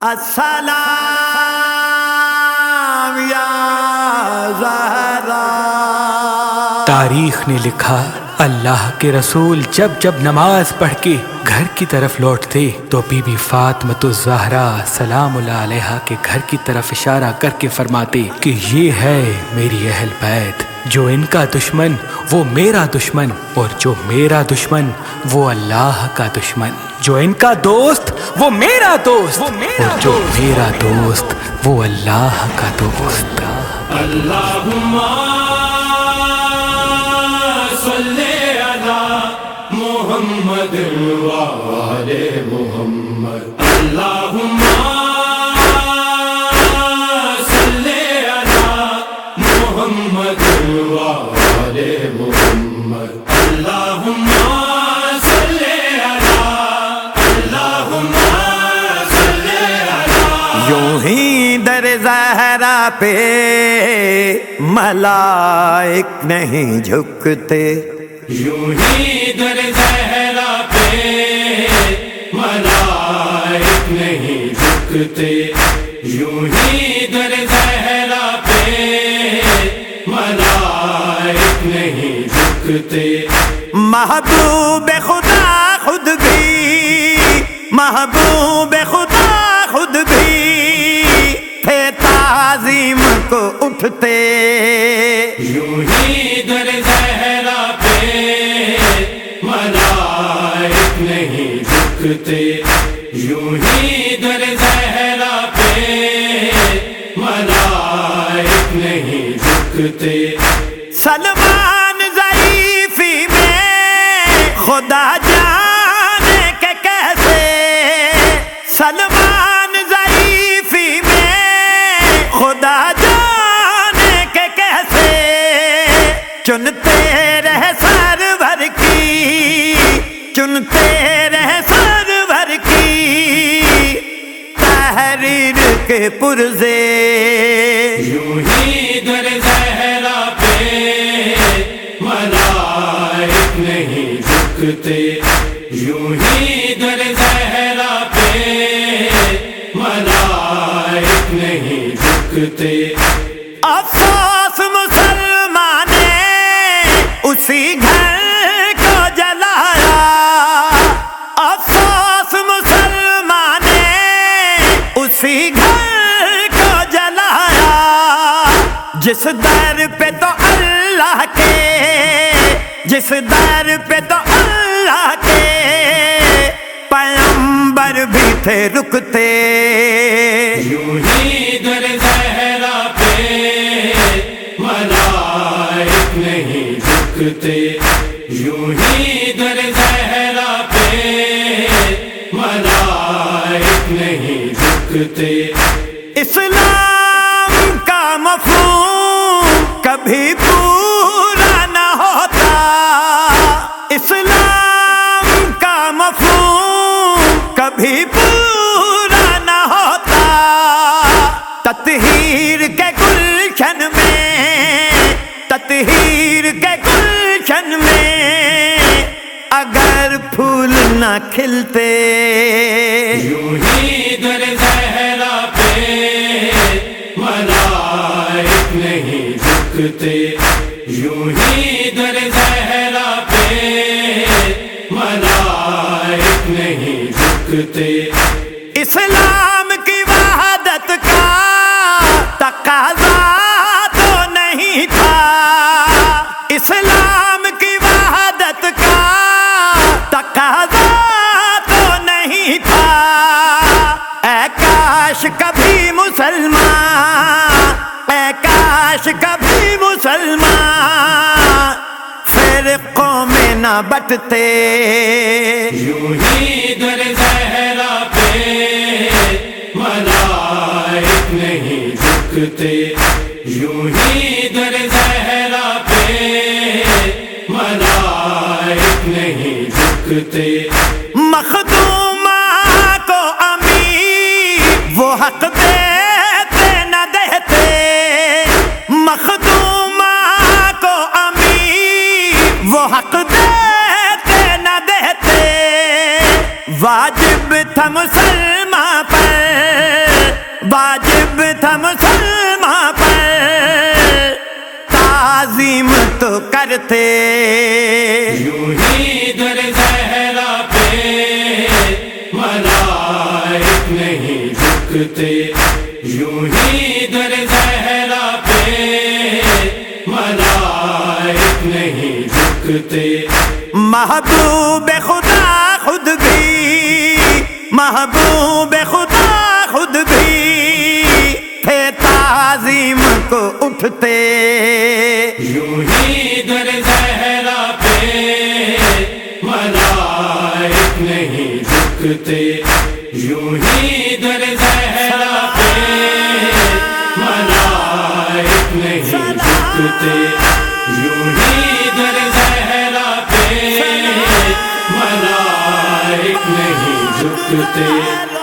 السلام یا زہرا۔ تاریخ نے لکھا، اللہ کے رسول جب جب نماز پڑھ کے گھر کی طرف لوٹتے، تو بی بی فاطمت الزہرا سلام اللہ علیہ کے گھر کی طرف اشارہ کر کے فرماتے کہ یہ ہے میری اہل بیت۔ جو ان کا دشمن وہ میرا دشمن اور جو میرا دشمن وہ اللہ کا دشمن۔ جو ان کا دوست وہ میرا دوست۔ اور جو میرا دوست وہ اللہ کا دوست۔ محمد محمد۔ زہرا پہ ملائک نہیں جھکتے۔ یوں ہی در زہرا پہ ملائک نہیں جھکتے۔ یوں ہی در زہرا پہ ملائک نہیں جھکتے۔ محبوب خدا خود بھی محبوب خدا خود بھی۔ کو اٹھتے۔ یوں ہی در زہرا پہ ملائک نہیں جھکتے یوں ہی در زہرا پہ ملائک نہیں جھکتے سلمان ضعیفی میں خدا چنتے رہ سر بھر کی چنتے رہ سر بھر کی۔ تحریر کے پرزے۔ یوں ہی در زہرا پہ ملائک نہیں جھکتے۔ یوں ہی در زہرا پہ ملائک نہیں جھکتے۔ افسوس مسلمان اسی گھر کو جلایا۔ افسوس مسلمان اسی گھر کو جلایا۔ جس در پہ تو اللہ کے، جس در پہ تو اللہ کے۔ پیمبر بھی تھے رکتے۔ یوں ہی در زہرا پہ ملائک نہیں۔ رکھتے یوں ہی در زہرا پہ ملائک نہیں جھکتے اسلام کا مفہوم کبھی پورا پھول نہ کھلتے۔ یوں ہی در زہرا پہ ملائک نہیں جھکتے یوں ہی در زہرا پہ ملائک نہیں جھکتے اسلام کی وحدت کا تقاضا تو نہیں تھا۔ اسلام کاش کبھی مسلمان اے کاش کبھی مسلمان فرقوں میں نہ بٹتے۔ یوں ہی در زہرا پہ ملائک نہیں جھکتے۔ یوں ہی در زہرا پہ ملائک نہیں جھکتے۔ مخدومہ وہ حق دیتے، نہ دیتے۔ مخدوما کو امیر، وہ حق دیتے، نہ دیتے۔ واجب تھا مسلمہ پر، واجب تھا مسلمہ پر۔ تعظیم تو کرتے۔ یوں ہی جھکتے یوں ہی در زہرا پہ ملائک نہیں جھکتے۔ محبوب خدا خود بھی محبوب خدا خود بھی تھے تعظیم کو اٹھتے۔ یوں ہی در زہرا پہ ملائک نہیں جھکتے۔ یوں ہی جھکتے یوں ہی در زہرا پہ ملائک نہیں جھکتے۔